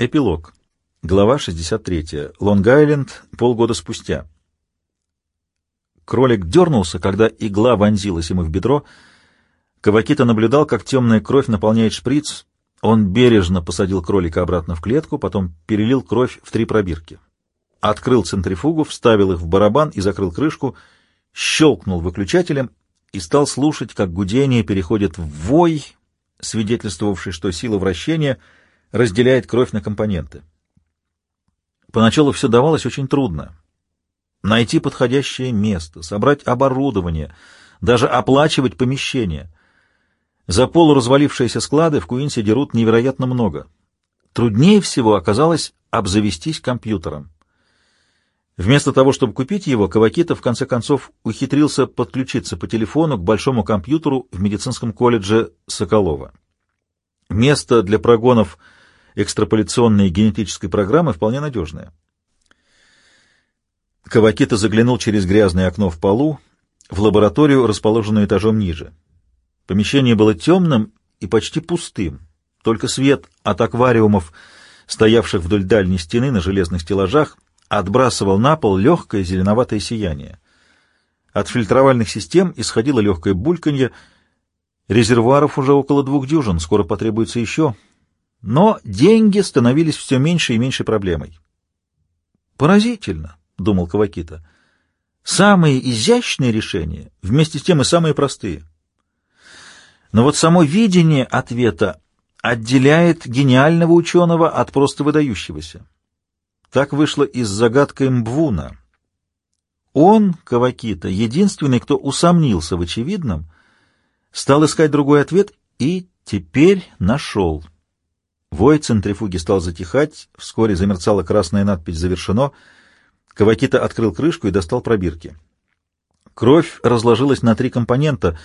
Эпилог. Глава 63. Лонг-Айленд. Полгода спустя. Кролик дернулся, когда игла вонзилась ему в бедро. Кавакита наблюдал, как темная кровь наполняет шприц. Он бережно посадил кролика обратно в клетку, потом перелил кровь в три пробирки. Открыл центрифугу, вставил их в барабан и закрыл крышку, щелкнул выключателем и стал слушать, как гудение переходит в вой, свидетельствовавший, что сила вращения разделяет кровь на компоненты. Поначалу все давалось очень трудно. Найти подходящее место, собрать оборудование, даже оплачивать помещение. За полуразвалившиеся склады в Куинсе дерут невероятно много. Труднее всего оказалось обзавестись компьютером. Вместо того, чтобы купить его, Кавакита в конце концов ухитрился подключиться по телефону к большому компьютеру в медицинском колледже Соколова. Место для прогонов экстраполяционной генетической программы вполне надежное. Кавакита заглянул через грязное окно в полу в лабораторию, расположенную этажом ниже. Помещение было темным и почти пустым, только свет от аквариумов, стоявших вдоль дальней стены на железных стеллажах, отбрасывал на пол легкое зеленоватое сияние. От фильтровальных систем исходило легкое бульканье, резервуаров уже около двух дюжин, скоро потребуется еще — но деньги становились все меньше и меньше проблемой. «Поразительно», — думал Кавакита, — «самые изящные решения, вместе с тем и самые простые». Но вот само видение ответа отделяет гениального ученого от просто выдающегося. Так вышло и с загадкой Мбвуна. Он, Кавакита, единственный, кто усомнился в очевидном, стал искать другой ответ и теперь нашел. Вой центрифуги стал затихать, вскоре замерцала красная надпись «Завершено». Кавакита открыл крышку и достал пробирки. Кровь разложилась на три компонента.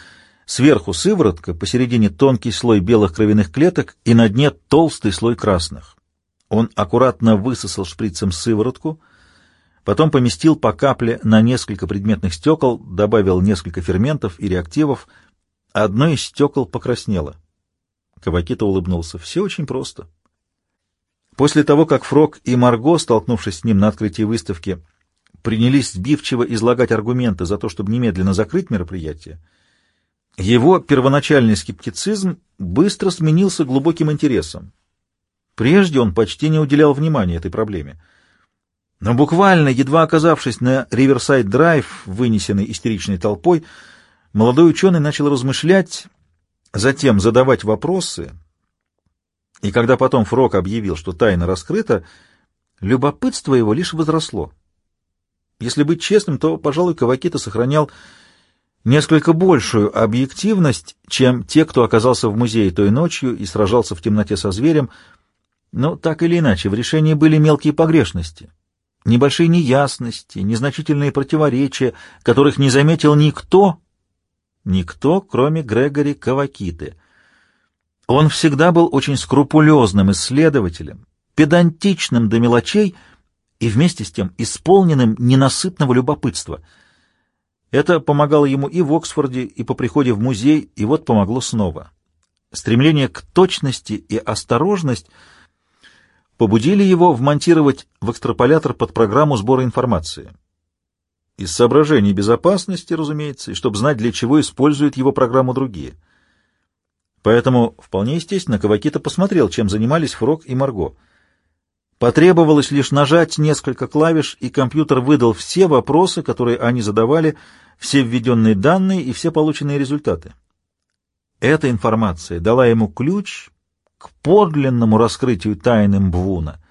Сверху сыворотка, посередине тонкий слой белых кровяных клеток и на дне толстый слой красных. Он аккуратно высосал шприцем сыворотку, потом поместил по капле на несколько предметных стекол, добавил несколько ферментов и реактивов. Одно из стекол покраснело. Кавакита улыбнулся. Все очень просто. После того, как Фрог и Марго, столкнувшись с ним на открытии выставки, принялись сбивчиво излагать аргументы за то, чтобы немедленно закрыть мероприятие, его первоначальный скептицизм быстро сменился глубоким интересом. Прежде он почти не уделял внимания этой проблеме. Но буквально, едва оказавшись на Риверсайд-драйв, вынесенный истеричной толпой, молодой ученый начал размышлять затем задавать вопросы, и когда потом Фрок объявил, что тайна раскрыта, любопытство его лишь возросло. Если быть честным, то, пожалуй, Кавакита сохранял несколько большую объективность, чем те, кто оказался в музее той ночью и сражался в темноте со зверем, но так или иначе в решении были мелкие погрешности, небольшие неясности, незначительные противоречия, которых не заметил никто, Никто, кроме Грегори Кавакиты. Он всегда был очень скрупулезным исследователем, педантичным до мелочей и вместе с тем исполненным ненасытного любопытства. Это помогало ему и в Оксфорде, и по приходе в музей, и вот помогло снова. Стремление к точности и осторожность побудили его вмонтировать в экстраполятор под программу сбора информации. Из соображений безопасности, разумеется, и чтобы знать, для чего используют его программу другие. Поэтому, вполне естественно, Кавакита посмотрел, чем занимались Фрог и Марго. Потребовалось лишь нажать несколько клавиш, и компьютер выдал все вопросы, которые они задавали, все введенные данные и все полученные результаты. Эта информация дала ему ключ к подлинному раскрытию тайны Мбвуна.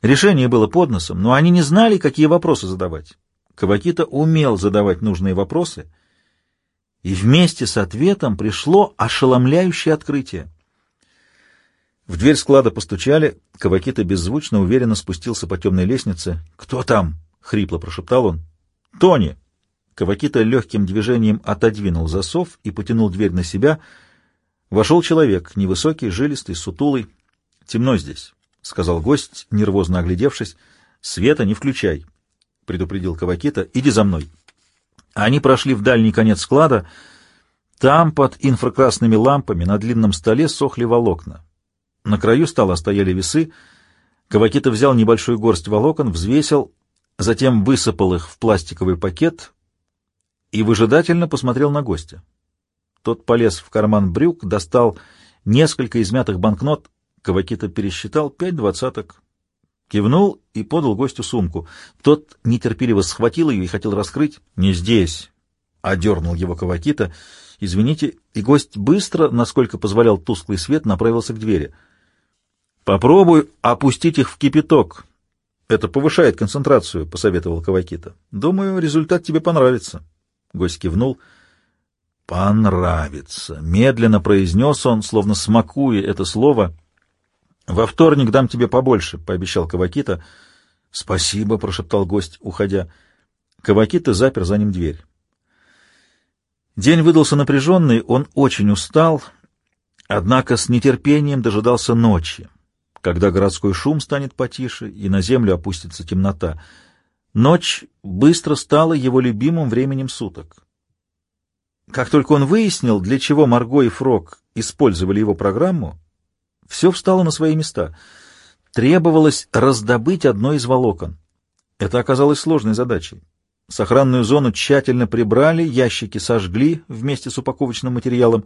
Решение было под носом, но они не знали, какие вопросы задавать. Кавакита умел задавать нужные вопросы, и вместе с ответом пришло ошеломляющее открытие. В дверь склада постучали, Кавакита беззвучно, уверенно спустился по темной лестнице. «Кто там?» — хрипло прошептал он. «Тони!» Кавакита легким движением отодвинул засов и потянул дверь на себя. Вошел человек, невысокий, жилистый, сутулый. «Темно здесь», — сказал гость, нервозно оглядевшись. «Света не включай». — предупредил Кавакита. — Иди за мной. Они прошли в дальний конец склада. Там, под инфракрасными лампами, на длинном столе сохли волокна. На краю стола стояли весы. Кавакита взял небольшую горсть волокон, взвесил, затем высыпал их в пластиковый пакет и выжидательно посмотрел на гостя. Тот полез в карман брюк, достал несколько измятых банкнот. Кавакита пересчитал пять двадцаток, кивнул и подал гостю сумку. Тот нетерпеливо схватил ее и хотел раскрыть. «Не здесь!» — одернул его Кавакита. «Извините». И гость быстро, насколько позволял тусклый свет, направился к двери. «Попробуй опустить их в кипяток. Это повышает концентрацию», — посоветовал Кавакита. «Думаю, результат тебе понравится». Гость кивнул. «Понравится», — медленно произнес он, словно смакуя это слово. «Во вторник дам тебе побольше», — пообещал Кавакита. «Спасибо», — прошептал гость, уходя. Кавакита запер за ним дверь. День выдался напряженный, он очень устал, однако с нетерпением дожидался ночи, когда городской шум станет потише и на землю опустится темнота. Ночь быстро стала его любимым временем суток. Как только он выяснил, для чего Марго и Фрог использовали его программу, все встало на свои места. Требовалось раздобыть одно из волокон. Это оказалось сложной задачей. Сохранную зону тщательно прибрали, ящики сожгли вместе с упаковочным материалом.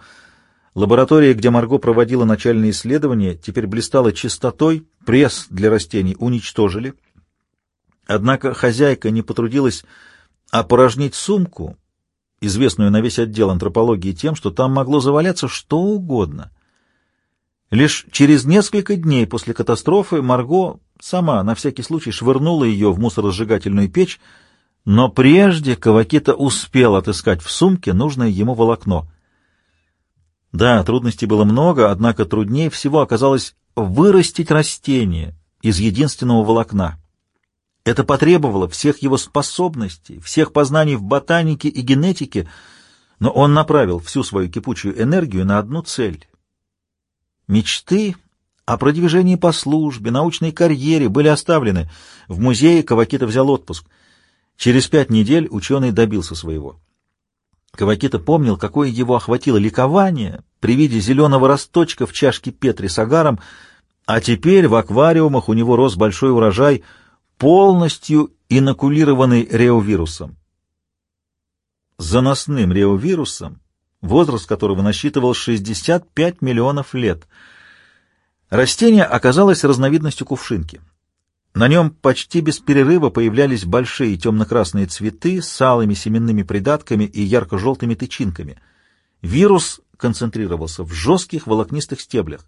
Лаборатория, где Марго проводила начальные исследования, теперь блистала чистотой, пресс для растений уничтожили. Однако хозяйка не потрудилась опорожнить сумку, известную на весь отдел антропологии тем, что там могло заваляться что угодно. Лишь через несколько дней после катастрофы Марго сама на всякий случай швырнула ее в мусоросжигательную печь, но прежде Кавакита успел отыскать в сумке нужное ему волокно. Да, трудностей было много, однако труднее всего оказалось вырастить растение из единственного волокна. Это потребовало всех его способностей, всех познаний в ботанике и генетике, но он направил всю свою кипучую энергию на одну цель. Мечты о продвижении по службе, научной карьере были оставлены. В музее Кавакита взял отпуск — Через пять недель ученый добился своего. Кавакита помнил, какое его охватило ликование при виде зеленого росточка в чашке Петри с агаром, а теперь в аквариумах у него рос большой урожай, полностью инокулированный реовирусом. Заносным реовирусом, возраст которого насчитывал 65 миллионов лет. Растение оказалось разновидностью кувшинки. На нем почти без перерыва появлялись большие темно-красные цветы с алыми семенными придатками и ярко-желтыми тычинками. Вирус концентрировался в жестких волокнистых стеблях.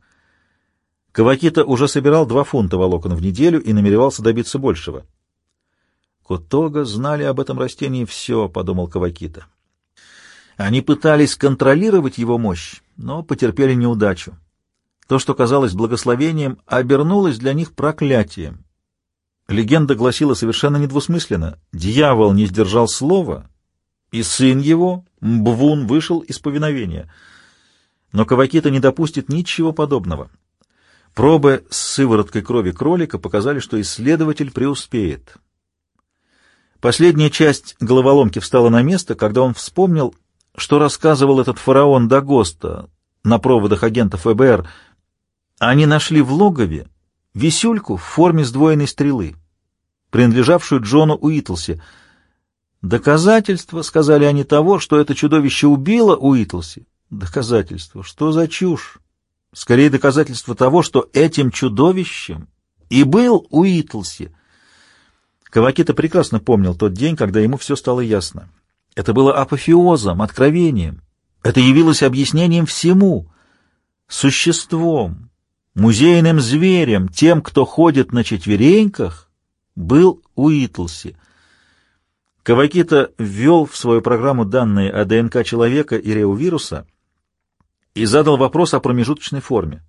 Кавакита уже собирал два фунта волокон в неделю и намеревался добиться большего. Котога знали об этом растении все, — подумал Кавакита. Они пытались контролировать его мощь, но потерпели неудачу. То, что казалось благословением, обернулось для них проклятием. Легенда гласила совершенно недвусмысленно. Дьявол не сдержал слова, и сын его, Мбвун, вышел из повиновения. Но Кавакита не допустит ничего подобного. Пробы с сывороткой крови кролика показали, что исследователь преуспеет. Последняя часть головоломки встала на место, когда он вспомнил, что рассказывал этот фараон Дагоста на проводах агентов ФБР. Они нашли в логове висюльку в форме сдвоенной стрелы, принадлежавшую Джону Уитлси. «Доказательство», — сказали они, — того, что это чудовище убило Уитлси. Доказательство. Что за чушь? Скорее, доказательство того, что этим чудовищем и был Уитлси. Кавакита прекрасно помнил тот день, когда ему все стало ясно. Это было апофеозом, откровением. Это явилось объяснением всему, существом, Музейным зверем, тем, кто ходит на четвереньках, был Уитлси. Кавакита ввел в свою программу данные о ДНК человека и реовируса и задал вопрос о промежуточной форме.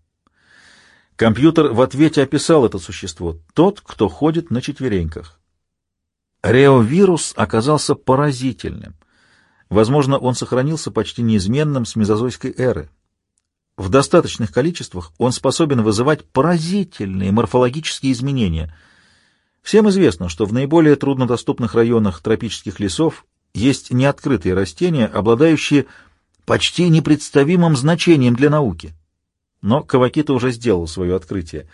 Компьютер в ответе описал это существо — тот, кто ходит на четвереньках. Реовирус оказался поразительным. Возможно, он сохранился почти неизменным с мезозойской эры. В достаточных количествах он способен вызывать поразительные морфологические изменения. Всем известно, что в наиболее труднодоступных районах тропических лесов есть неоткрытые растения, обладающие почти непредставимым значением для науки. Но Кавакита уже сделал свое открытие.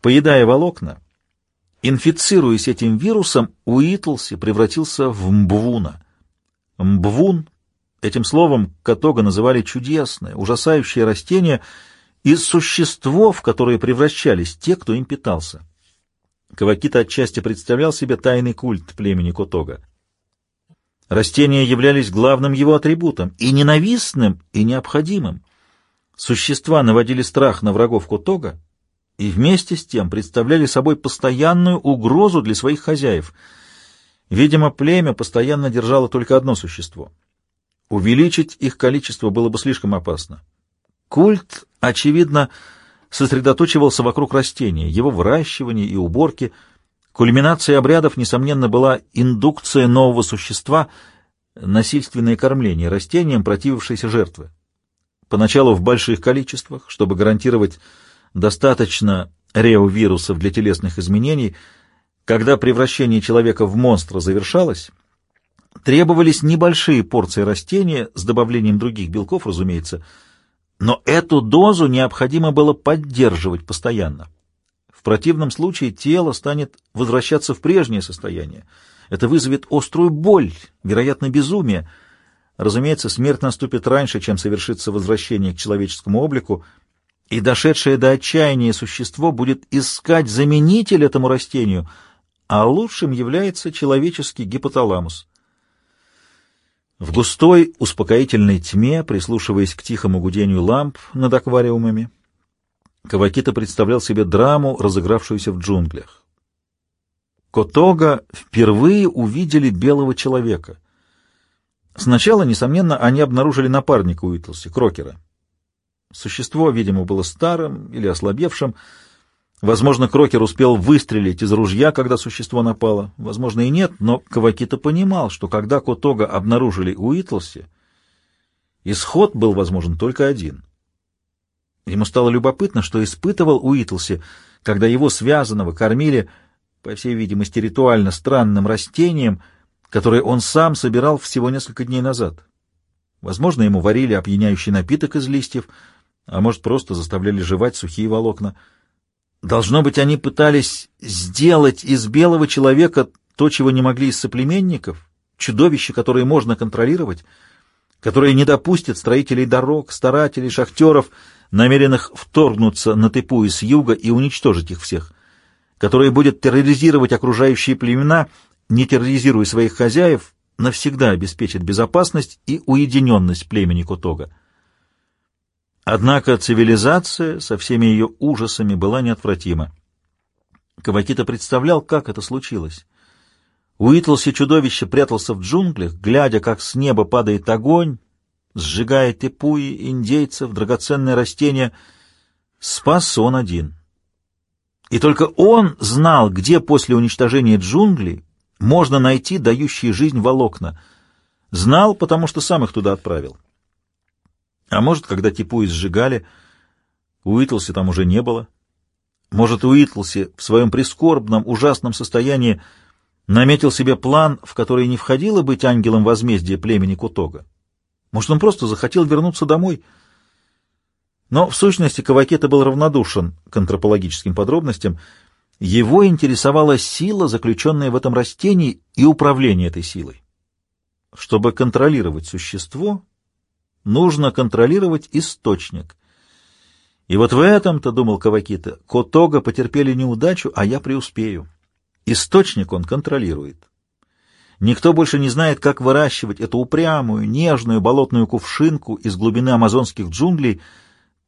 Поедая волокна, инфицируясь этим вирусом, Уитлси превратился в мбвуна. Мбвун, этим словом Катога называли чудесное, ужасающее растение и существо, в которое превращались те, кто им питался. Кавакита отчасти представлял себе тайный культ племени Котога. Растения являлись главным его атрибутом, и ненавистным, и необходимым. Существа наводили страх на врагов Котога и вместе с тем представляли собой постоянную угрозу для своих хозяев. Видимо, племя постоянно держало только одно существо. Увеличить их количество было бы слишком опасно. Культ, очевидно, сосредоточивался вокруг растения, его выращивания и уборки – Кульминацией обрядов, несомненно, была индукция нового существа, насильственное кормление растением противившейся жертвы. Поначалу в больших количествах, чтобы гарантировать достаточно реовирусов для телесных изменений, когда превращение человека в монстра завершалось, требовались небольшие порции растения с добавлением других белков, разумеется, но эту дозу необходимо было поддерживать постоянно противном случае тело станет возвращаться в прежнее состояние. Это вызовет острую боль, вероятно, безумие. Разумеется, смерть наступит раньше, чем совершится возвращение к человеческому облику, и дошедшее до отчаяния существо будет искать заменитель этому растению, а лучшим является человеческий гипоталамус. В густой, успокоительной тьме, прислушиваясь к тихому гудению ламп над аквариумами, Кавакита представлял себе драму, разыгравшуюся в джунглях. Котога впервые увидели белого человека. Сначала, несомненно, они обнаружили напарника Уитлси, Крокера. Существо, видимо, было старым или ослабевшим. Возможно, Крокер успел выстрелить из ружья, когда существо напало. Возможно, и нет, но Кавакита понимал, что когда Котога обнаружили Уитлси, исход был возможен только один — Ему стало любопытно, что испытывал Уитлси, когда его связанного кормили, по всей видимости, ритуально странным растением, которое он сам собирал всего несколько дней назад. Возможно, ему варили опьяняющий напиток из листьев, а может, просто заставляли жевать сухие волокна. Должно быть, они пытались сделать из белого человека то, чего не могли из соплеменников, чудовище, которое можно контролировать, которое не допустит строителей дорог, старателей, шахтеров — намеренных вторгнуться на Тыпуи с юга и уничтожить их всех, которое будет терроризировать окружающие племена, не терроризируя своих хозяев, навсегда обеспечит безопасность и уединенность племени Котога. Однако цивилизация со всеми ее ужасами была неотвратима. Кавакита представлял, как это случилось. Уитлси чудовище прятался в джунглях, глядя, как с неба падает огонь, сжигая тепуи, индейцев, драгоценные растения. Спас он один. И только он знал, где после уничтожения джунглей можно найти дающие жизнь волокна. Знал, потому что сам их туда отправил. А может, когда типуи сжигали, Уитлси там уже не было. Может, Уитлси в своем прискорбном, ужасном состоянии наметил себе план, в который не входило быть ангелом возмездия племени Кутога. Может, он просто захотел вернуться домой? Но, в сущности, Кавакета был равнодушен к антропологическим подробностям. Его интересовала сила, заключенная в этом растении, и управление этой силой. Чтобы контролировать существо, нужно контролировать источник. И вот в этом-то, думал Кавакита, Котога потерпели неудачу, а я преуспею. Источник он контролирует. Никто больше не знает, как выращивать эту упрямую, нежную болотную кувшинку из глубины амазонских джунглей.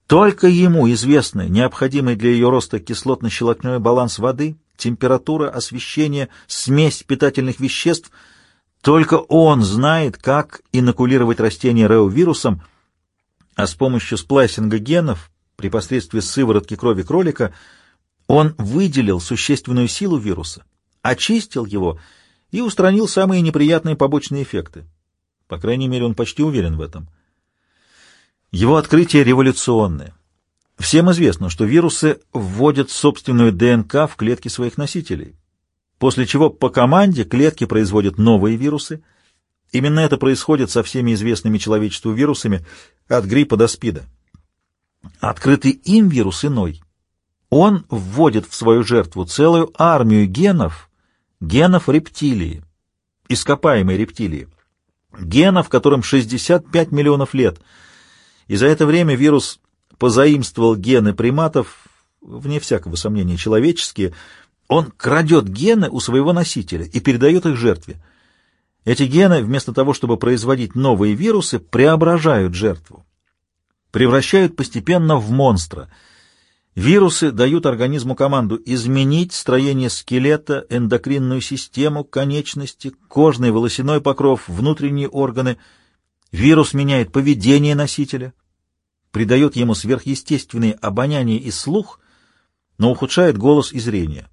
Только ему известны необходимый для ее роста кислотно-щелочной баланс воды, температура, освещение, смесь питательных веществ. Только он знает, как инокулировать растение реовирусом, а с помощью сплайсинга генов при посредстве сыворотки крови кролика он выделил существенную силу вируса, очистил его — и устранил самые неприятные побочные эффекты. По крайней мере, он почти уверен в этом. Его открытие революционное. Всем известно, что вирусы вводят собственную ДНК в клетки своих носителей, после чего по команде клетки производят новые вирусы. Именно это происходит со всеми известными человечеству вирусами от гриппа до СПИДа. Открытый им вирус иной. Он вводит в свою жертву целую армию генов, генов рептилии, ископаемой рептилии, генов, которым 65 миллионов лет. И за это время вирус позаимствовал гены приматов, вне всякого сомнения, человеческие, он крадет гены у своего носителя и передает их жертве. Эти гены, вместо того, чтобы производить новые вирусы, преображают жертву, превращают постепенно в монстра. Вирусы дают организму команду изменить строение скелета, эндокринную систему, конечности, кожный волосяной покров, внутренние органы. Вирус меняет поведение носителя, придает ему сверхъестественные обоняние и слух, но ухудшает голос и зрение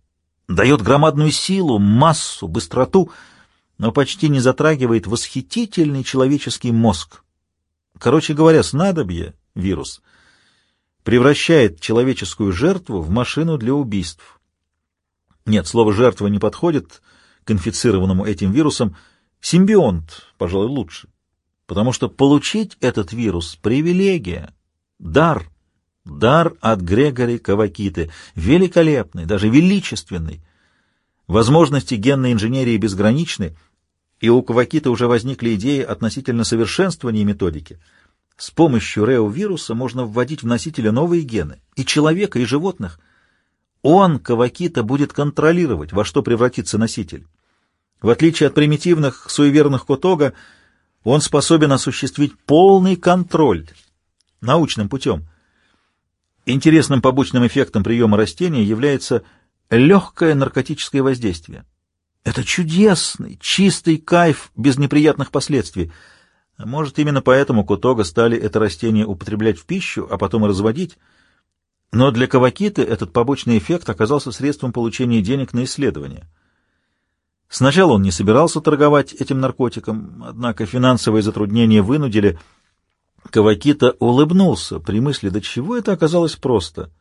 дает громадную силу, массу, быстроту, но почти не затрагивает восхитительный человеческий мозг. Короче говоря, снадобье, вирус, превращает человеческую жертву в машину для убийств. Нет, слово «жертва» не подходит к инфицированному этим вирусом. Симбионт, пожалуй, лучше. Потому что получить этот вирус — привилегия, дар — Дар от Грегори Кавакиты, великолепный, даже величественный. Возможности генной инженерии безграничны, и у Кавакиты уже возникли идеи относительно совершенствования методики. С помощью рео-вируса можно вводить в носителя новые гены, и человека, и животных. Он, Кавакита, будет контролировать, во что превратится носитель. В отличие от примитивных, суеверных Котога, он способен осуществить полный контроль научным путем. Интересным побочным эффектом приема растения является легкое наркотическое воздействие. Это чудесный, чистый кайф без неприятных последствий. Может, именно поэтому Кутога стали это растение употреблять в пищу, а потом и разводить. Но для Кавакиты этот побочный эффект оказался средством получения денег на исследования. Сначала он не собирался торговать этим наркотиком, однако финансовые затруднения вынудили Кавакита улыбнулся при мысли, до чего это оказалось просто.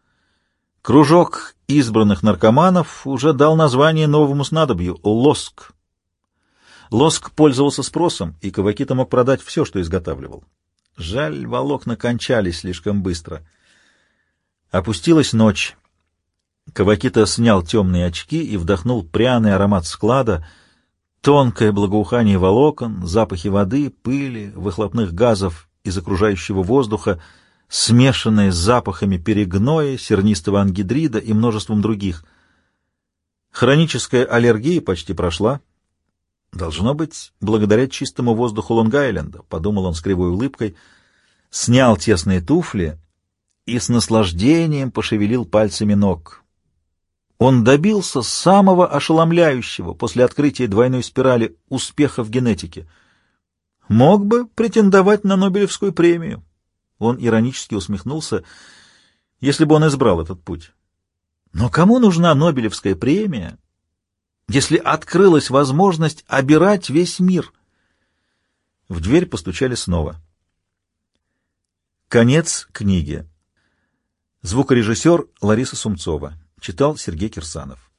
Кружок избранных наркоманов уже дал название новому снадобью — лоск. Лоск пользовался спросом, и Кавакита мог продать все, что изготавливал. Жаль, волокна кончались слишком быстро. Опустилась ночь. Кавакита снял темные очки и вдохнул пряный аромат склада, тонкое благоухание волокон, запахи воды, пыли, выхлопных газов из окружающего воздуха, смешанные с запахами перегноя, сернистого ангидрида и множеством других. Хроническая аллергия почти прошла. Должно быть, благодаря чистому воздуху Лонг-Айленда, подумал он с кривой улыбкой, снял тесные туфли и с наслаждением пошевелил пальцами ног. Он добился самого ошеломляющего после открытия двойной спирали успеха в генетике — мог бы претендовать на Нобелевскую премию. Он иронически усмехнулся, если бы он избрал этот путь. Но кому нужна Нобелевская премия, если открылась возможность обирать весь мир? В дверь постучали снова. Конец книги. Звукорежиссер Лариса Сумцова. Читал Сергей Кирсанов.